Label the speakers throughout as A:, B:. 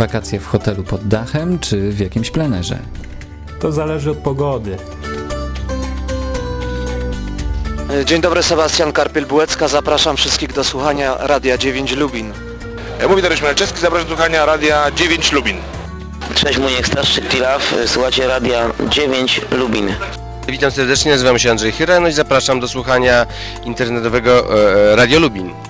A: Wakacje w hotelu pod dachem czy w jakimś plenerze?
B: To zależy od pogody.
C: Dzień dobry, Sebastian Karpiel-Bułecka. Zapraszam wszystkich do słuchania Radia 9 Lubin.
D: Mówi Dariusz Malczewski, zapraszam do słuchania Radia 9 Lubin.
E: Cześć, Muniek Staszczyk, Pilaf. Słuchacie Radia 9 Lubin.
F: Witam serdecznie, nazywam się Andrzej Chyra, no i zapraszam do słuchania internetowego e, Radio Lubin.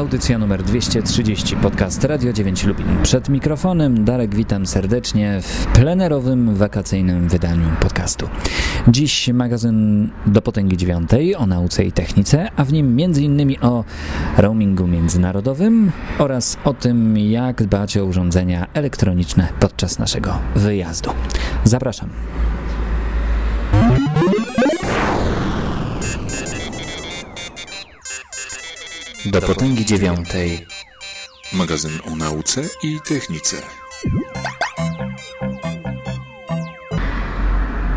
A: Audycja numer 230, podcast Radio 9 Lubin. Przed mikrofonem Darek witam serdecznie w plenerowym, wakacyjnym wydaniu podcastu. Dziś magazyn do potęgi dziewiątej o nauce i technice, a w nim m.in. o roamingu międzynarodowym oraz o tym, jak dbać o urządzenia elektroniczne podczas naszego wyjazdu. Zapraszam. Do potęgi dziewiątej.
G: Magazyn o nauce i technice.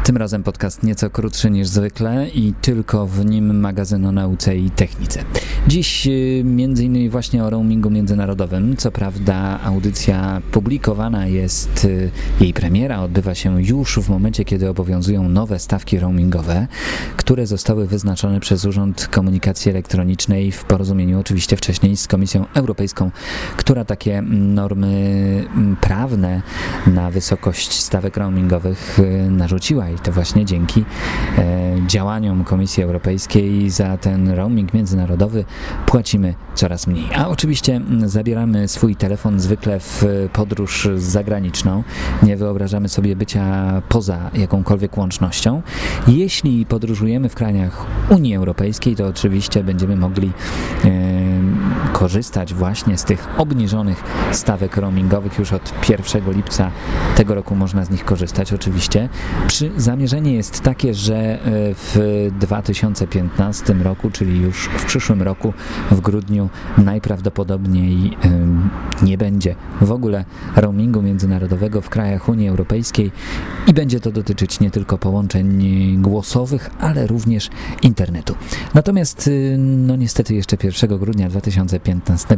A: Tym razem podcast nieco krótszy niż zwykle i tylko w nim magazyn o nauce i technice. Dziś y, innymi właśnie o roamingu międzynarodowym. Co prawda audycja publikowana jest, y, jej premiera odbywa się już w momencie, kiedy obowiązują nowe stawki roamingowe, które zostały wyznaczone przez Urząd Komunikacji Elektronicznej w porozumieniu oczywiście wcześniej z Komisją Europejską, która takie normy prawne na wysokość stawek roamingowych y, narzuciła i to właśnie dzięki e, działaniom Komisji Europejskiej za ten roaming międzynarodowy płacimy coraz mniej. A oczywiście zabieramy swój telefon zwykle w podróż zagraniczną. Nie wyobrażamy sobie bycia poza jakąkolwiek łącznością. Jeśli podróżujemy w krajach Unii Europejskiej, to oczywiście będziemy mogli e, korzystać właśnie z tych obniżonych stawek roamingowych już od 1 lipca tego roku można z nich korzystać oczywiście. Przy zamierzenie jest takie, że e, w 2015 roku, czyli już w przyszłym roku w grudniu najprawdopodobniej e, nie będzie w ogóle roamingu międzynarodowego w krajach Unii Europejskiej i będzie to dotyczyć nie tylko połączeń głosowych, ale również internetu. Natomiast e, no niestety jeszcze 1 grudnia 2015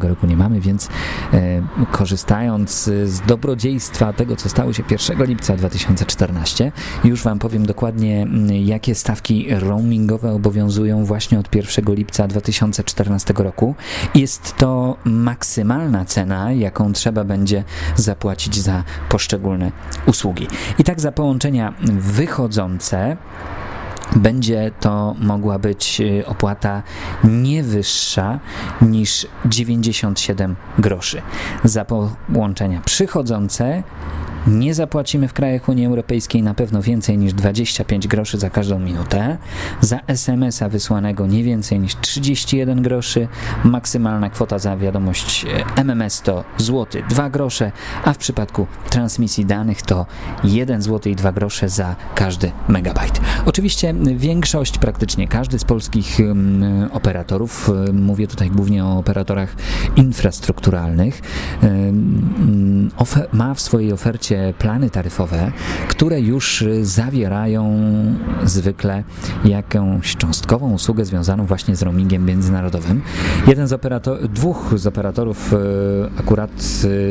A: roku nie mamy, więc e, korzystając z dobrodziejstwa tego, co stało się 1 lipca 2014, już Wam powiem dokładnie, jakie stawki roamingowe obowiązują właśnie od 1 lipca 2014 roku. Jest to maksymalna cena, jaką trzeba będzie zapłacić za poszczególne usługi. I tak za połączenia wychodzące będzie to mogła być opłata nie wyższa niż 97 groszy. Za połączenia przychodzące nie zapłacimy w krajach Unii Europejskiej na pewno więcej niż 25 groszy za każdą minutę. Za SMS-a wysłanego nie więcej niż 31 groszy. Maksymalna kwota za wiadomość MMS to złoty 2 grosze, a w przypadku transmisji danych to 1 zł i 2 grosze za każdy megabajt. Oczywiście większość, praktycznie każdy z polskich operatorów, mówię tutaj głównie o operatorach infrastrukturalnych, ma w swojej ofercie plany taryfowe, które już zawierają zwykle jakąś cząstkową usługę związaną właśnie z roamingiem międzynarodowym. Jeden z operatorów, dwóch z operatorów akurat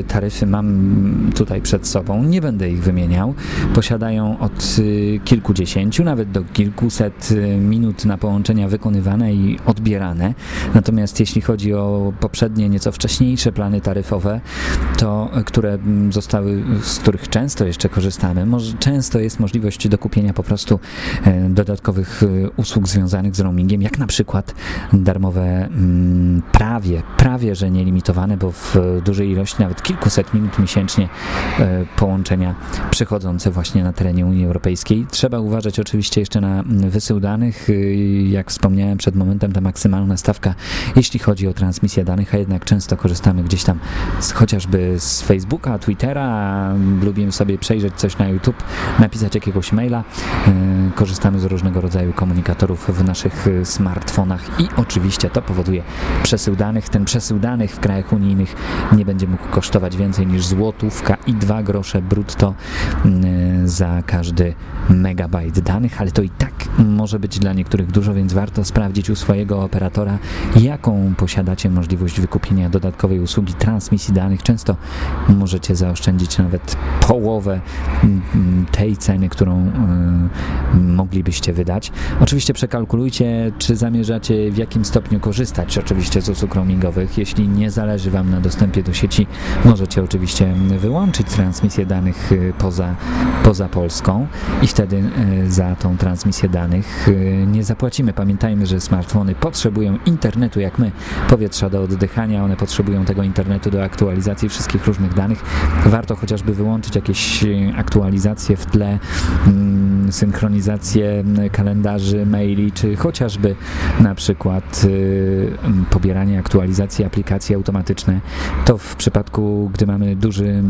A: taryfy mam tutaj przed sobą, nie będę ich wymieniał. Posiadają od kilkudziesięciu, nawet do kilkuset minut na połączenia wykonywane i odbierane. Natomiast jeśli chodzi o poprzednie, nieco wcześniejsze plany taryfowe, to które zostały, z których których często jeszcze korzystamy, może często jest możliwość dokupienia po prostu e, dodatkowych e, usług związanych z roamingiem, jak na przykład darmowe mm, prawie, prawie, że nielimitowane, bo w dużej ilości, nawet kilkuset minut miesięcznie e, połączenia przychodzące właśnie na terenie Unii Europejskiej. Trzeba uważać oczywiście jeszcze na wysył danych, jak wspomniałem przed momentem, ta maksymalna stawka, jeśli chodzi o transmisję danych, a jednak często korzystamy gdzieś tam z, chociażby z Facebooka, Twittera, lubimy sobie przejrzeć coś na YouTube, napisać jakiegoś maila. Korzystamy z różnego rodzaju komunikatorów w naszych smartfonach i oczywiście to powoduje przesył danych. Ten przesył danych w krajach unijnych nie będzie mógł kosztować więcej niż złotówka i dwa grosze brutto za każdy megabajt danych, ale to i tak może być dla niektórych dużo, więc warto sprawdzić u swojego operatora, jaką posiadacie możliwość wykupienia dodatkowej usługi transmisji danych. Często możecie zaoszczędzić nawet połowę mm, tej ceny, którą y, moglibyście wydać. Oczywiście przekalkulujcie, czy zamierzacie w jakim stopniu korzystać oczywiście z usług roamingowych. Jeśli nie zależy Wam na dostępie do sieci, możecie oczywiście wyłączyć transmisję danych y, poza, poza Polską i wtedy y, za tą transmisję danych nie zapłacimy. Pamiętajmy, że smartfony potrzebują internetu jak my, powietrza do oddychania, one potrzebują tego internetu do aktualizacji wszystkich różnych danych. Warto chociażby wyłączyć jakieś aktualizacje w tle, mm, synchronizację kalendarzy, maili, czy chociażby na przykład pobieranie aktualizacji aplikacji automatyczne. To w przypadku, gdy mamy duży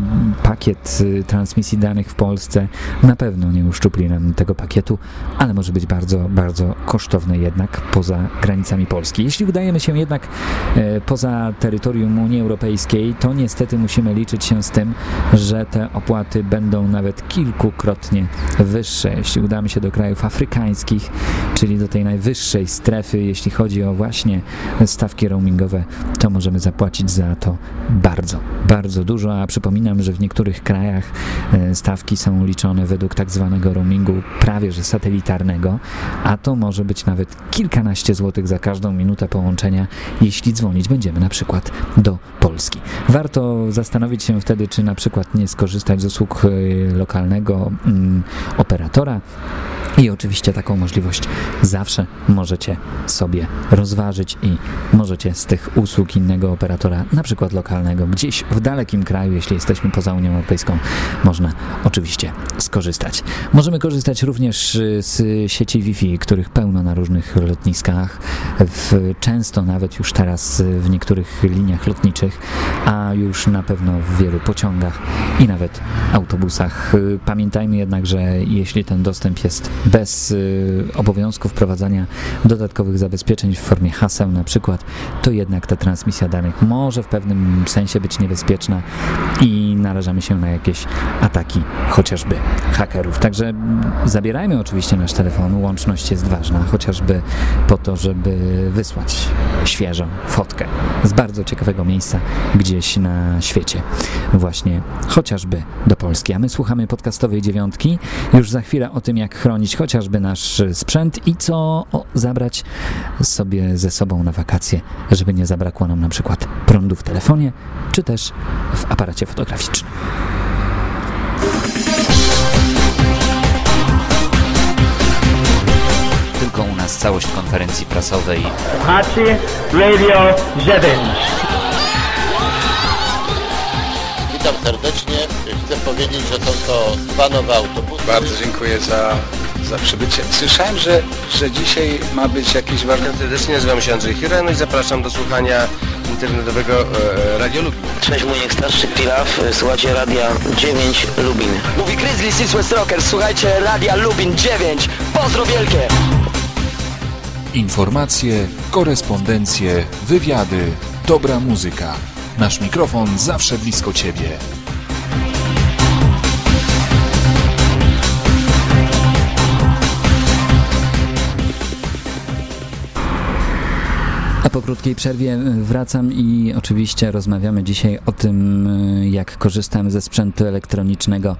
A: pakiet transmisji danych w Polsce, na pewno nie uszczupli nam tego pakietu, ale może być bardzo, bardzo kosztowne jednak poza granicami Polski. Jeśli udajemy się jednak e, poza terytorium Unii Europejskiej, to niestety musimy liczyć się z tym, że te opłaty będą nawet kilkukrotnie wyższe. Jeśli udamy się do krajów afrykańskich, czyli do tej najwyższej strefy, jeśli chodzi o właśnie stawki roamingowe, to możemy zapłacić za to bardzo, bardzo dużo, a przypominam, że w niektórych krajach e, stawki są liczone według tak zwanego roamingu prawie że satelitarnego, a to może być nawet kilkanaście złotych za każdą minutę połączenia, jeśli dzwonić będziemy na przykład do Polski. Warto zastanowić się wtedy, czy na przykład nie skorzystać z usług e, lokalnego mm, operatora, i oczywiście taką możliwość zawsze możecie sobie rozważyć i możecie z tych usług innego operatora, na przykład lokalnego, gdzieś w dalekim kraju, jeśli jesteśmy poza Unią Europejską, można oczywiście skorzystać. Możemy korzystać również z sieci Wi-Fi, których pełno na różnych lotniskach, w, często nawet już teraz w niektórych liniach lotniczych, a już na pewno w wielu pociągach i nawet autobusach. Pamiętajmy jednak, że jeśli ten dostęp jest bez y, obowiązku wprowadzania dodatkowych zabezpieczeń w formie haseł na przykład, to jednak ta transmisja danych może w pewnym sensie być niebezpieczna i narażamy się na jakieś ataki chociażby hakerów. Także zabierajmy oczywiście nasz telefon, łączność jest ważna, chociażby po to, żeby wysłać świeżą fotkę z bardzo ciekawego miejsca gdzieś na świecie, właśnie chociażby do Polski. A my słuchamy podcastowej dziewiątki, już za chwilę o tym, jak chronić chociażby nasz sprzęt i co zabrać sobie ze sobą na wakacje, żeby nie zabrakło nam na przykład prądu w telefonie, czy też w aparacie fotograficznym. Tylko u nas całość konferencji prasowej.
H: Hachi Radio 9.
I: Witam serdecznie. Chcę powiedzieć, że są to dwa nowe autobusy.
J: Bardzo dziękuję za za przybycie. Słyszałem, że, że dzisiaj ma być jakiś warsztat.
F: Serdecznie nazywam się Andrzej Hirano i zapraszam do słuchania internetowego e, Radio Lubin.
E: Cześć, mój starszy Pilaf, słuchajcie Radia 9 Lubin.
C: Mówi Grizzly Siswest Rocker, słuchajcie Radia Lubin 9. Pozdro wielkie!
G: Informacje, korespondencje, wywiady, dobra muzyka. Nasz mikrofon zawsze blisko Ciebie.
A: Po krótkiej przerwie wracam i oczywiście rozmawiamy dzisiaj o tym, jak korzystam ze sprzętu elektronicznego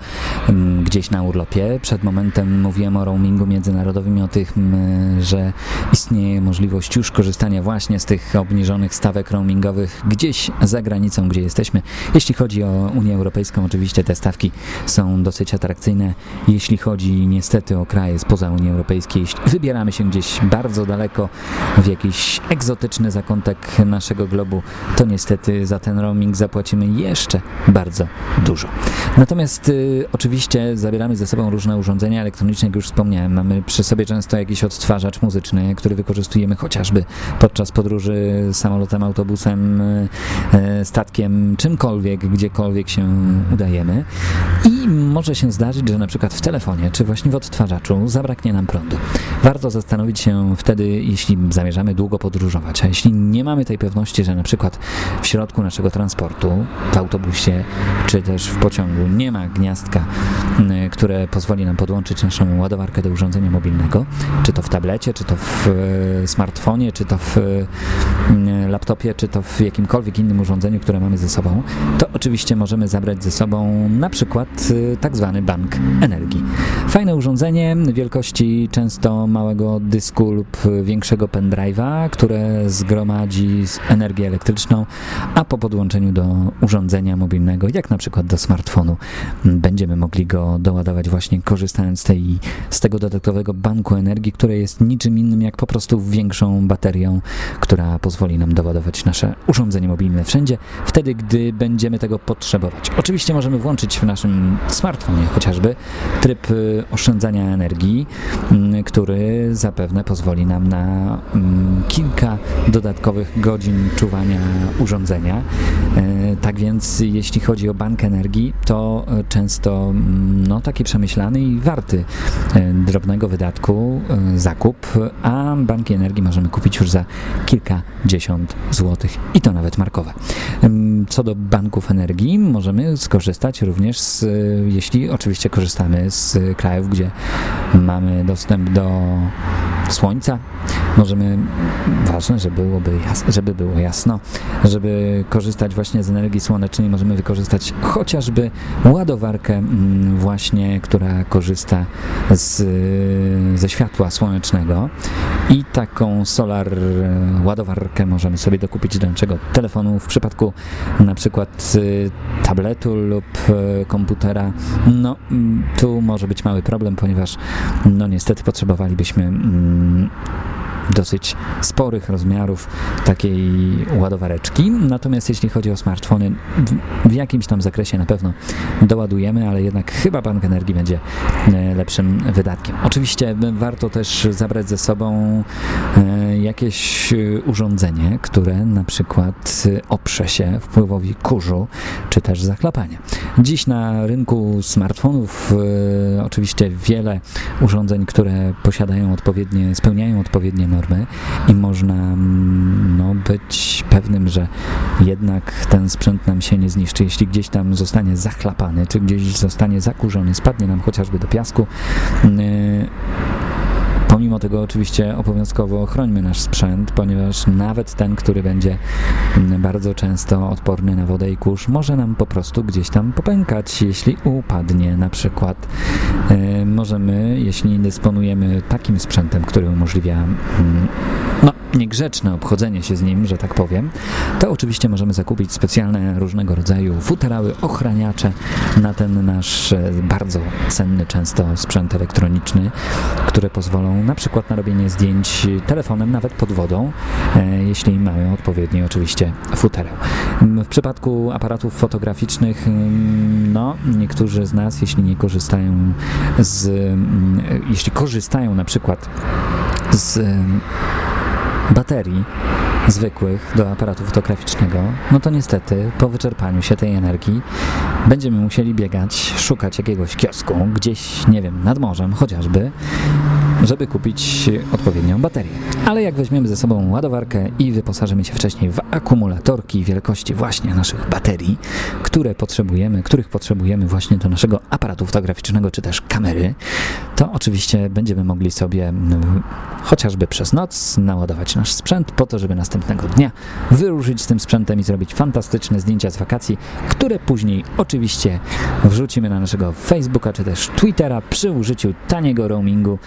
A: mm, gdzieś na urlopie. Przed momentem mówiłem o roamingu międzynarodowym i o tym, że istnieje możliwość już korzystania właśnie z tych obniżonych stawek roamingowych gdzieś za granicą, gdzie jesteśmy. Jeśli chodzi o Unię Europejską, oczywiście te stawki są dosyć atrakcyjne. Jeśli chodzi niestety o kraje spoza Unii Europejskiej, wybieramy się gdzieś bardzo daleko w jakiś egzotyczny geograficzny zakątek naszego globu, to niestety za ten roaming zapłacimy jeszcze bardzo dużo. Natomiast y, oczywiście zabieramy ze sobą różne urządzenia elektroniczne, jak już wspomniałem. Mamy przy sobie często jakiś odtwarzacz muzyczny, który wykorzystujemy chociażby podczas podróży samolotem, autobusem, y, y, statkiem, czymkolwiek, gdziekolwiek się udajemy. I może się zdarzyć, że na przykład w telefonie, czy właśnie w odtwarzaczu zabraknie nam prądu. Warto zastanowić się wtedy, jeśli zamierzamy długo podróżować, a jeśli nie mamy tej pewności, że na przykład w środku naszego transportu, w autobusie, czy też w pociągu nie ma gniazdka, które pozwoli nam podłączyć naszą ładowarkę do urządzenia mobilnego, czy to w tablecie, czy to w e, smartfonie, czy to w laptopie, czy to w jakimkolwiek innym urządzeniu, które mamy ze sobą, to oczywiście możemy zabrać ze sobą na przykład e, tak zwany bank energii. Fajne urządzenie wielkości często małego dysku lub większego pendrive'a, które zgromadzi energię elektryczną, a po podłączeniu do urządzenia mobilnego, jak na przykład do smartfonu, będziemy mogli go doładować właśnie korzystając z, tej, z tego dodatkowego banku energii, które jest niczym innym jak po prostu większą baterią, która pozwoli nam doładować nasze urządzenie mobilne wszędzie, wtedy gdy będziemy tego potrzebować. Oczywiście możemy włączyć w naszym smartfonie chociażby tryb y, oszczędzania energii, mm, który zapewne pozwoli nam na mm, kilka dodatkowych godzin czuwania urządzenia. E, tak więc jeśli chodzi o bank energii, to e, często mm, no, taki przemyślany i warty e, drobnego wydatku zakup, a banki energii możemy kupić już za kilkadziesiąt złotych i to nawet markowe. Co do banków energii, możemy skorzystać również z, jeśli oczywiście korzystamy z krajów, gdzie mamy dostęp do słońca, możemy, ważne, żeby, byłoby żeby było jasno, żeby korzystać właśnie z energii słonecznej, możemy wykorzystać chociażby ładowarkę mm, właśnie, która korzysta z, ze światła słonecznego i taką solar ładowarkę możemy sobie dokupić do naszego telefonu w przypadku na przykład y, tabletu lub y, komputera. No, mm, tu może być mały problem, ponieważ no niestety potrzebowalibyśmy mm, dosyć sporych rozmiarów takiej ładowareczki. Natomiast jeśli chodzi o smartfony, w, jakimś tam zakresie na pewno doładujemy, ale jednak chyba bank energii będzie e, lepszym wydatkiem. Oczywiście warto też zabrać ze sobą e, jakieś e, urządzenie, które na przykład oprze się wpływowi kurzu, czy też zachlapania. Dziś na rynku smartfonów oczywiście wiele urządzeń, które posiadają odpowiednie, spełniają odpowiednie normy i można mm, no, być pewnym, że jednak ten sprzęt nam się nie zniszczy. Jeśli gdzieś tam zostanie zachlapany, czy gdzieś zostanie zakurzony, spadnie nam chociażby do piasku, yy, Pomimo tego oczywiście obowiązkowo chrońmy nasz sprzęt, ponieważ nawet ten, który będzie mm, bardzo często odporny na wodę i kurz, może nam po prostu gdzieś tam popękać, jeśli upadnie na przykład. Yy, możemy, jeśli dysponujemy takim sprzętem, który umożliwia yy, no, niegrzeczne obchodzenie się z nim, że tak powiem, to oczywiście możemy zakupić specjalne różnego rodzaju futerały, ochraniacze na ten nasz e, bardzo cenny często sprzęt elektroniczny, które pozwolą na przykład na robienie zdjęć telefonem nawet pod wodą, e, jeśli mają odpowiedni oczywiście futerał. W przypadku aparatów fotograficznych, no, niektórzy z nas, jeśli nie korzystają z, jeśli korzystają na przykład z baterii zwykłych do aparatu fotograficznego, no to niestety po wyczerpaniu się tej energii będziemy musieli biegać, szukać jakiegoś kiosku, gdzieś, nie wiem, nad morzem chociażby, żeby kupić odpowiednią baterię. Ale jak weźmiemy ze sobą ładowarkę i wyposażymy się wcześniej w akumulatorki wielkości właśnie naszych baterii, które potrzebujemy, których potrzebujemy właśnie do naszego aparatu fotograficznego czy też kamery, to oczywiście będziemy mogli sobie chociażby przez noc naładować nasz sprzęt po to, żeby następnego dnia wyruszyć z tym sprzętem i zrobić fantastyczne zdjęcia z wakacji, które później oczywiście wrzucimy na naszego Facebooka czy też Twittera przy użyciu taniego roamingu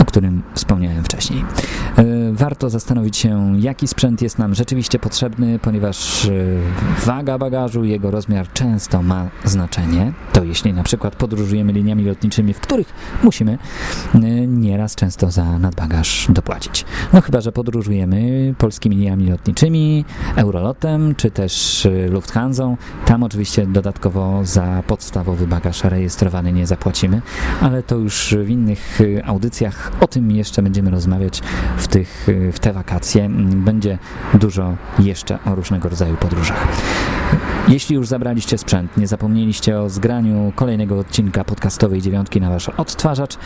A: o którym wspomniałem wcześniej. E, warto zastanowić się, jaki sprzęt jest nam rzeczywiście potrzebny, ponieważ e, waga bagażu, jego rozmiar często ma znaczenie. To jeśli na przykład podróżujemy liniami lotniczymi, w których musimy e, nieraz często za nadbagaż dopłacić. No chyba, że podróżujemy polskimi liniami lotniczymi, Eurolotem, czy też Lufthansa. Tam oczywiście dodatkowo za podstawowy bagaż rejestrowany nie zapłacimy, ale to już w innych audycjach o tym jeszcze będziemy rozmawiać w, tych, w te wakacje. Będzie dużo jeszcze o różnego rodzaju podróżach. Jeśli już zabraliście sprzęt, nie zapomnieliście o zgraniu kolejnego odcinka podcastowej dziewiątki na wasz odtwarzacz,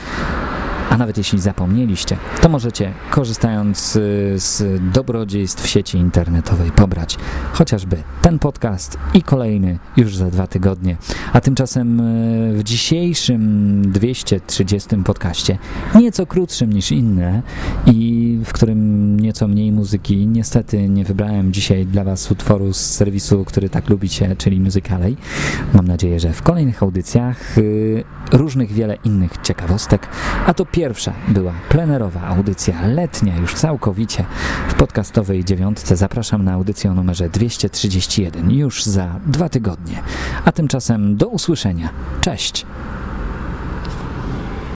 A: a nawet jeśli zapomnieliście, to możecie, korzystając z dobrodziejstw sieci internetowej, pobrać chociażby ten podcast i kolejny już za dwa tygodnie. A tymczasem y, w dzisiejszym 230 podcaście, nieco krótszym niż inne i w którym nieco mniej muzyki, niestety nie wybrałem dzisiaj dla Was utworu z serwisu, który tak lubicie, czyli Musicalej. Mam nadzieję, że w kolejnych audycjach y, różnych wiele innych ciekawostek, a to pierwsza była plenerowa audycja letnia już całkowicie w podcastowej dziewiątce. Zapraszam na audycję o numerze 231 już za dwa tygodnie. A tymczasem do usłyszenia. Cześć!